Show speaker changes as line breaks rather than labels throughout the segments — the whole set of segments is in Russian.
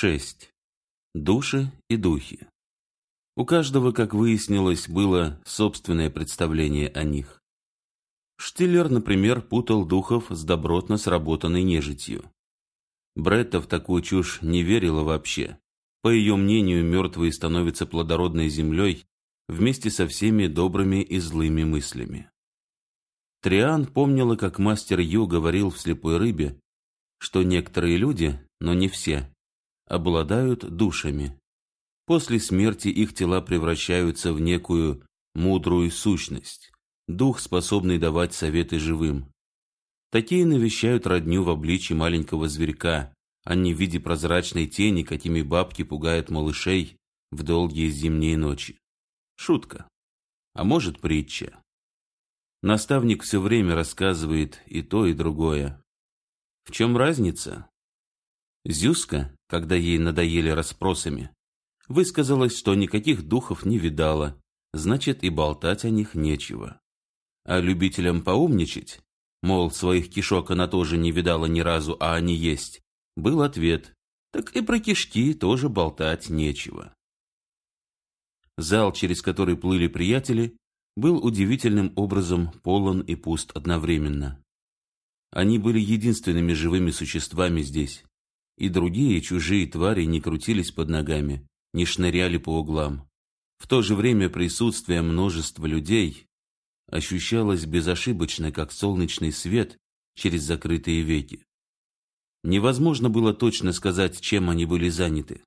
6. Души и духи. У каждого, как выяснилось, было собственное представление о них. Штиллер, например, путал духов с добротно сработанной нежитью. Бретта в такую чушь не верила вообще. По ее мнению, мертвые становятся плодородной землей вместе со всеми добрыми и злыми мыслями. Триан помнила, как мастер Ю говорил в «Слепой рыбе», что некоторые люди, но не все, обладают душами. После смерти их тела превращаются в некую мудрую сущность, дух, способный давать советы живым. Такие навещают родню в обличье маленького зверька, а не в виде прозрачной тени, какими бабки пугают малышей в долгие зимние ночи. Шутка. А может, притча. Наставник все время рассказывает и то, и другое. В чем разница? Зюска, когда ей надоели расспросами, высказалась, что никаких духов не видала, значит и болтать о них нечего. А любителям поумничать, мол, своих кишок она тоже не видала ни разу, а они есть, был ответ, так и про кишки тоже болтать нечего. Зал, через который плыли приятели, был удивительным образом полон и пуст одновременно. Они были единственными живыми существами здесь, и другие чужие твари не крутились под ногами, не шныряли по углам. В то же время присутствие множества людей ощущалось безошибочно, как солнечный свет через закрытые веки. Невозможно было точно сказать, чем они были заняты.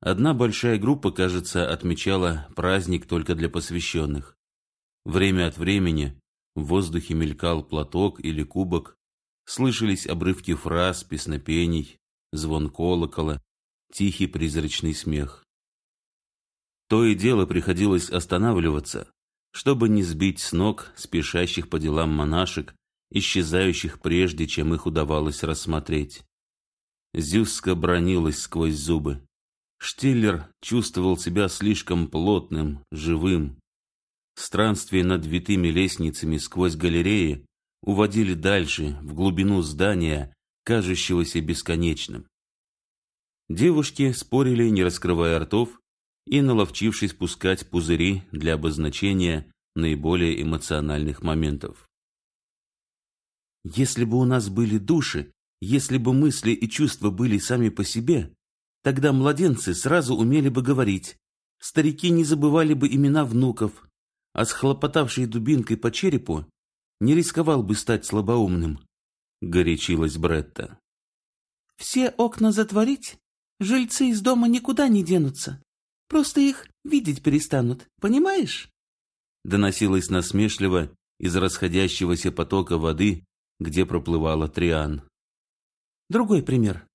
Одна большая группа, кажется, отмечала праздник только для посвященных. Время от времени в воздухе мелькал платок или кубок, слышались обрывки фраз, песнопений, звон колокола, тихий призрачный смех. То и дело приходилось останавливаться, чтобы не сбить с ног спешащих по делам монашек, исчезающих прежде, чем их удавалось рассмотреть. Зюзка бронилась сквозь зубы. Штиллер чувствовал себя слишком плотным, живым. Странствия над витыми лестницами сквозь галереи уводили дальше, в глубину здания, кажущегося бесконечным. Девушки спорили, не раскрывая ртов, и наловчившись пускать пузыри для обозначения наиболее эмоциональных моментов. Если бы у нас были души, если бы мысли и чувства были сами по себе, тогда младенцы сразу умели бы говорить, старики не забывали бы имена внуков, а схлопотавший дубинкой по черепу не рисковал бы стать слабоумным, — горячилась Бретта. «Все окна затворить? Жильцы из дома никуда не денутся. Просто их видеть перестанут, понимаешь?» Доносилось насмешливо из расходящегося потока воды, где проплывала Триан. Другой пример.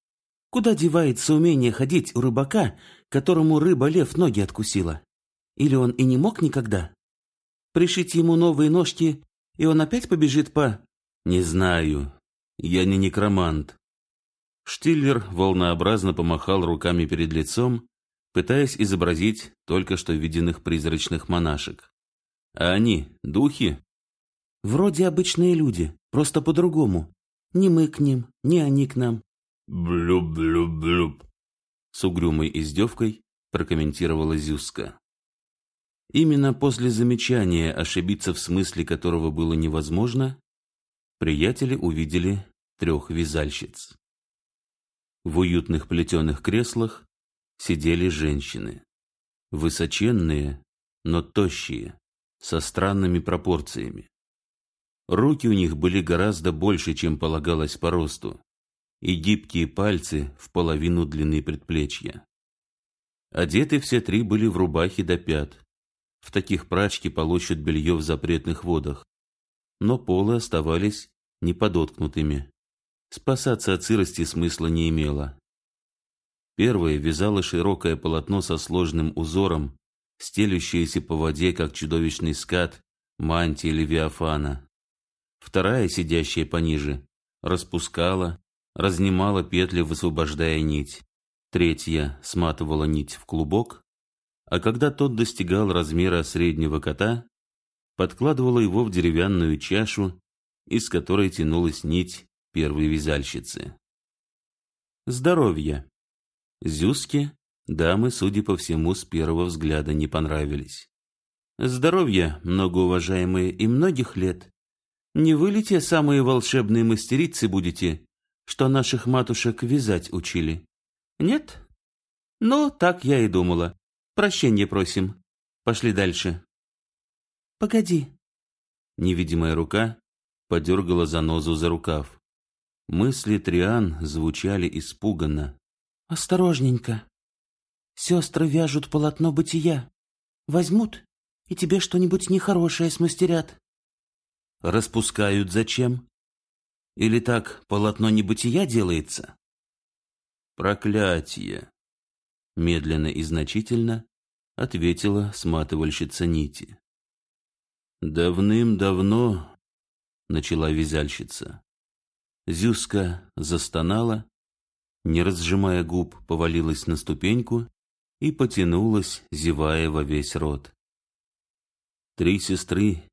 Куда девается умение ходить у рыбака, которому рыба-лев ноги откусила? Или он и не мог никогда? Пришить ему новые ножки, и он опять побежит по... Не знаю. Я не некромант. Штиллер волнообразно помахал руками перед лицом, пытаясь изобразить только что виденных призрачных монашек. А они — духи? Вроде обычные люди, просто по-другому. Ни мы к ним, ни они к нам. Блюб-блюб-блюб. С угрюмой издевкой прокомментировала Зюска. Именно после замечания, ошибиться в смысле которого было невозможно, приятели увидели трех вязальщиц. В уютных плетеных креслах сидели женщины. Высоченные, но тощие, со странными пропорциями. Руки у них были гораздо больше, чем полагалось по росту, и гибкие пальцы в половину длины предплечья. Одеты все три были в рубахе до пят, в таких прачки полощут белье в запретных водах. Но полы оставались неподоткнутыми. Спасаться от сырости смысла не имело. Первая вязала широкое полотно со сложным узором, стелющееся по воде, как чудовищный скат, мантии Левиафана. Вторая, сидящая пониже, распускала, разнимала петли, высвобождая нить. Третья сматывала нить в клубок, а когда тот достигал размера среднего кота, подкладывала его в деревянную чашу, из которой тянулась нить первой вязальщицы. Здоровье. Зюске дамы, судя по всему, с первого взгляда не понравились. Здоровья, многоуважаемые, и многих лет. Не вы ли те самые волшебные мастерицы будете, что наших матушек вязать учили? Нет? Ну, так я и думала. Прощения просим. Пошли дальше. Погоди. Невидимая рука подергала занозу за рукав. Мысли Триан звучали испуганно. «Осторожненько. Сестры вяжут полотно бытия. Возьмут и тебе что-нибудь нехорошее смастерят». «Распускают зачем? Или так полотно небытия делается?» «Проклятие!» Медленно и значительно ответила сматывальщица нити. «Давным-давно», — начала вязальщица, Зюска застонала, не разжимая губ, повалилась на ступеньку и потянулась, зевая во весь рот. Три сестры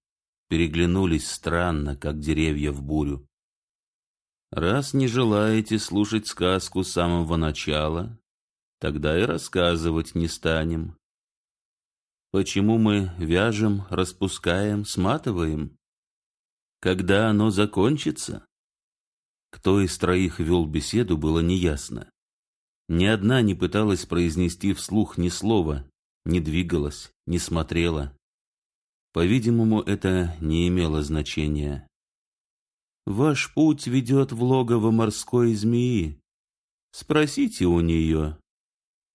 переглянулись странно, как деревья в бурю. Раз не желаете слушать сказку с самого начала, тогда и рассказывать не станем. Почему мы вяжем, распускаем, сматываем? Когда оно закончится? Кто из троих вел беседу, было неясно. Ни одна не пыталась произнести вслух ни слова, не двигалась, не смотрела. По-видимому, это не имело значения. «Ваш путь ведет в логово морской змеи. Спросите у нее».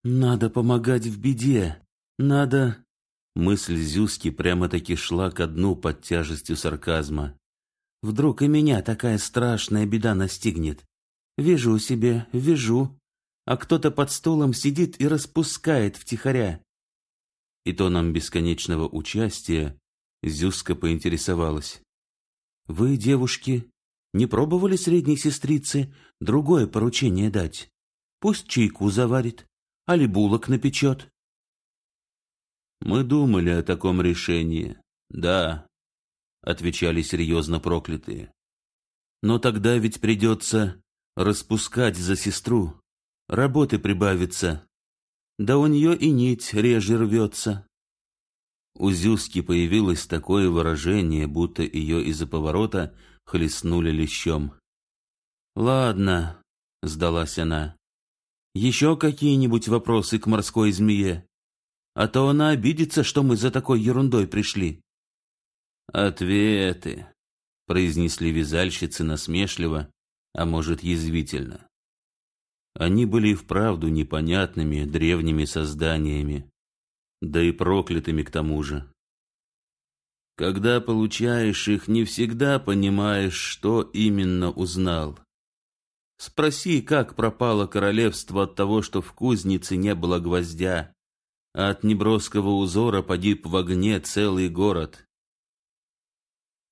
«Надо помогать в беде. Надо...» Мысль Зюски прямо-таки шла ко дну под тяжестью сарказма. Вдруг и меня такая страшная беда настигнет. Вижу себе, вижу, а кто-то под столом сидит и распускает втихаря. И тоном бесконечного участия Зюска поинтересовалась. «Вы, девушки, не пробовали средней сестрице другое поручение дать? Пусть чайку заварит, али булок напечет». «Мы думали о таком решении, да», — отвечали серьезно проклятые. «Но тогда ведь придется распускать за сестру, работы прибавится, да у нее и нить реже рвется». У Зюски появилось такое выражение, будто ее из-за поворота хлестнули лещом. «Ладно», — сдалась она, — «еще какие-нибудь вопросы к морской змее? А то она обидится, что мы за такой ерундой пришли». «Ответы», — произнесли вязальщицы насмешливо, а может, язвительно. Они были и вправду непонятными древними созданиями, да и проклятыми к тому же. Когда получаешь их, не всегда понимаешь, что именно узнал. Спроси, как пропало королевство от того, что в кузнице не было гвоздя, а от неброского узора погиб в огне целый город.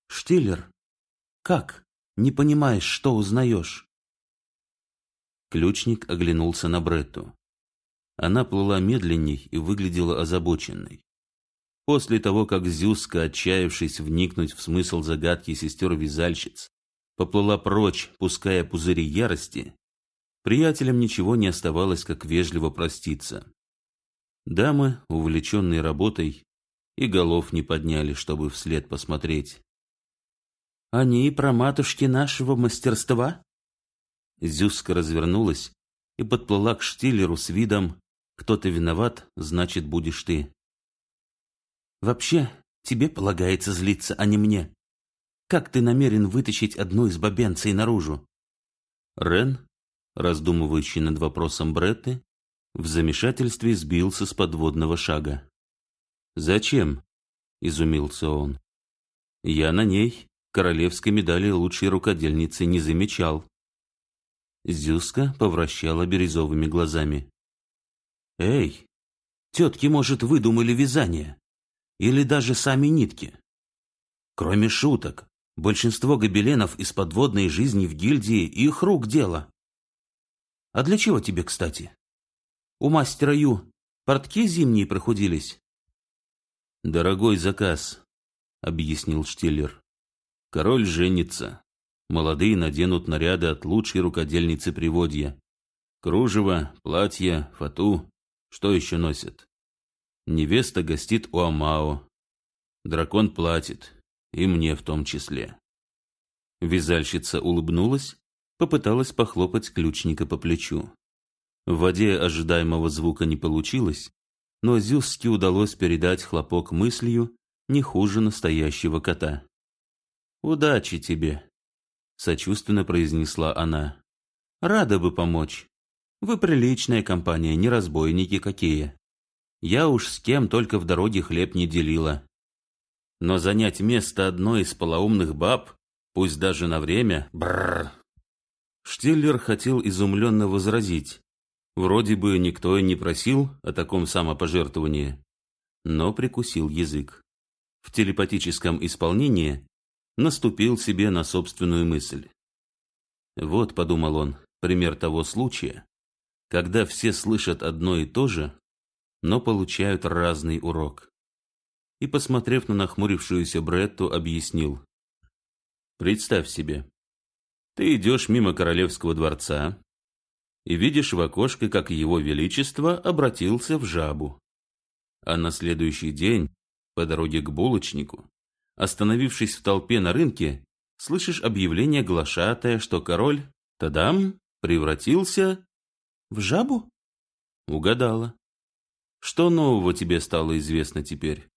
Штиллер, как? Не понимаешь, что узнаешь? Ключник оглянулся на Бретту. Она плыла медленней и выглядела озабоченной. После того, как Зюска, отчаявшись вникнуть в смысл загадки сестер-вязальщиц, поплыла прочь, пуская пузыри ярости, приятелям ничего не оставалось, как вежливо проститься. Дамы, увлеченные работой, и голов не подняли, чтобы вслед посмотреть. «Они про матушки нашего мастерства?» Зюска развернулась и подплыла к штиллеру с видом кто-то виноват, значит, будешь ты. Вообще, тебе полагается злиться, а не мне. Как ты намерен вытащить одну из бабенцей наружу? Рен, раздумывающий над вопросом Бретты, в замешательстве сбился с подводного шага. «Зачем?» — изумился он. «Я на ней королевской медали лучшей рукодельницы не замечал». Зюска повращала бирюзовыми глазами. Эй, тетки, может, выдумали вязание? Или даже сами нитки? Кроме шуток, большинство гобеленов из подводной жизни в гильдии их рук дело. А для чего тебе, кстати? У мастера Ю портки зимние прохудились? Дорогой заказ, объяснил Штиллер. Король женится. Молодые наденут наряды от лучшей рукодельницы приводья. Кружево, платье, фату. Что еще носят? Невеста гостит у Амао. Дракон платит, и мне в том числе. Вязальщица улыбнулась, попыталась похлопать ключника по плечу. В воде ожидаемого звука не получилось, но Зюске удалось передать хлопок мыслью не хуже настоящего кота. «Удачи тебе!» — сочувственно произнесла она. «Рада бы помочь. Вы приличная компания, не разбойники какие. Я уж с кем только в дороге хлеб не делила. Но занять место одной из полоумных баб, пусть даже на время, бррр!» Штиллер хотел изумленно возразить. Вроде бы никто и не просил о таком самопожертвовании, но прикусил язык. В телепатическом исполнении наступил себе на собственную мысль. Вот, подумал он, пример того случая, когда все слышат одно и то же, но получают разный урок. И, посмотрев на нахмурившуюся Бретту, объяснил. Представь себе, ты идешь мимо королевского дворца, и видишь в окошко, как его величество обратился в жабу. А на следующий день, по дороге к булочнику, остановившись в толпе на рынке, слышишь объявление глашатая, что король, тадам, превратился в жабу? Угадала. Что нового тебе стало известно теперь?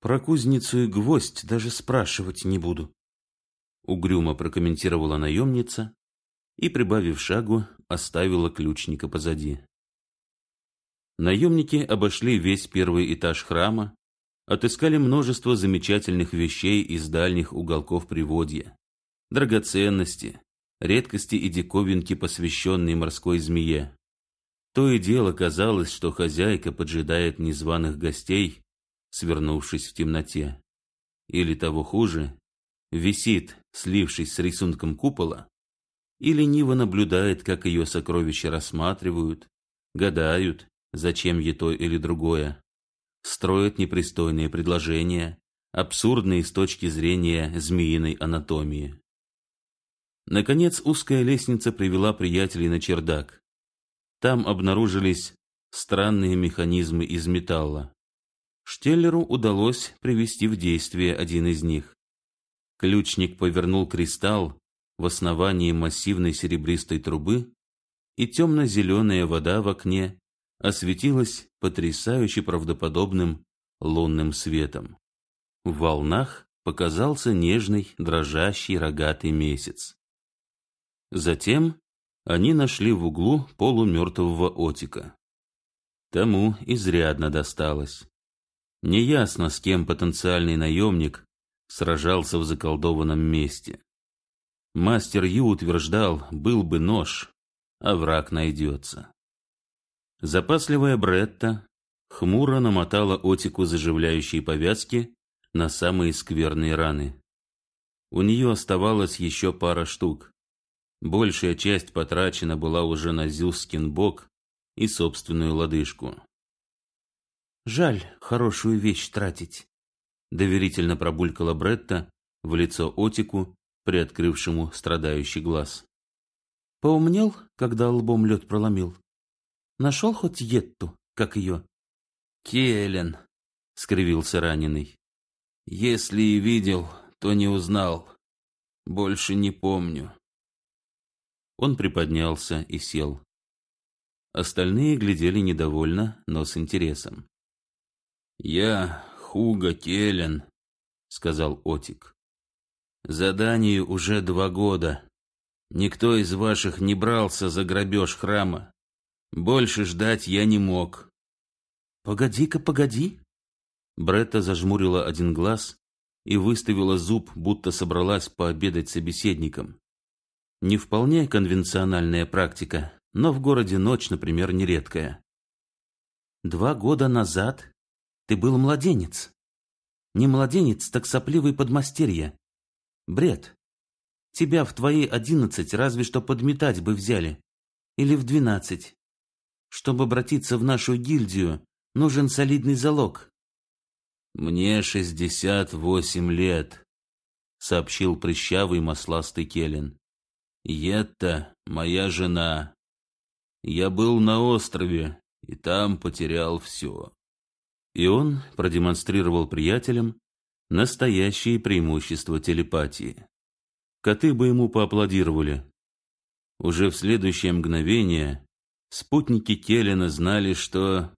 Про кузницу и гвоздь даже спрашивать не буду. Угрюмо прокомментировала наемница и, прибавив шагу, оставила ключника позади. Наемники обошли весь первый этаж храма, отыскали множество замечательных вещей из дальних уголков приводья, драгоценности, редкости и диковинки, посвященные морской змее. То и дело казалось, что хозяйка поджидает незваных гостей, свернувшись в темноте. Или того хуже, висит, слившись с рисунком купола, и лениво наблюдает, как ее сокровища рассматривают, гадают, зачем ей то или другое, строят непристойные предложения, абсурдные с точки зрения змеиной анатомии. Наконец узкая лестница привела приятелей на чердак. Там обнаружились странные механизмы из металла. Штеллеру удалось привести в действие один из них. Ключник повернул кристалл, в основании массивной серебристой трубы, и темно-зеленая вода в окне осветилась потрясающе правдоподобным лунным светом. В волнах показался нежный, дрожащий рогатый месяц. Затем они нашли в углу полумертвого отика. Тому изрядно досталось. Неясно, с кем потенциальный наемник сражался в заколдованном месте. Мастер Ю утверждал, был бы нож, а враг найдется. Запасливая Бретта хмуро намотала Отику заживляющие повязки на самые скверные раны. У нее оставалось еще пара штук. Большая часть потрачена была уже на Зюскин бок и собственную лодыжку. «Жаль хорошую вещь тратить», — доверительно пробулькала Бретта в лицо Отику, приоткрывшему страдающий глаз. Поумнел, когда лбом лед проломил? Нашел хоть Етту, как ее? Келен, скривился раненый. Если и видел, то не узнал. Больше не помню. Он приподнялся и сел. Остальные глядели недовольно, но с интересом. «Я Хуга Келен», — сказал Отик. Заданию уже два года. Никто из ваших не брался за грабеж храма. Больше ждать я не мог. Погоди-ка, погоди. Бретта зажмурила один глаз и выставила зуб, будто собралась пообедать собеседником. Не вполне конвенциональная практика, но в городе ночь, например, нередкая. Два года назад ты был младенец. Не младенец, так сопливый подмастерье. Бред. Тебя в твои одиннадцать разве что подметать бы взяли. Или в двенадцать. Чтобы обратиться в нашу гильдию, нужен солидный залог. Мне шестьдесят восемь лет, сообщил прыщавый масластый Келлен. Етта моя жена. Я был на острове, и там потерял все. И он продемонстрировал приятелям настоящие преимущества телепатии. Коты бы ему поаплодировали. Уже в следующее мгновение спутники Келлина знали, что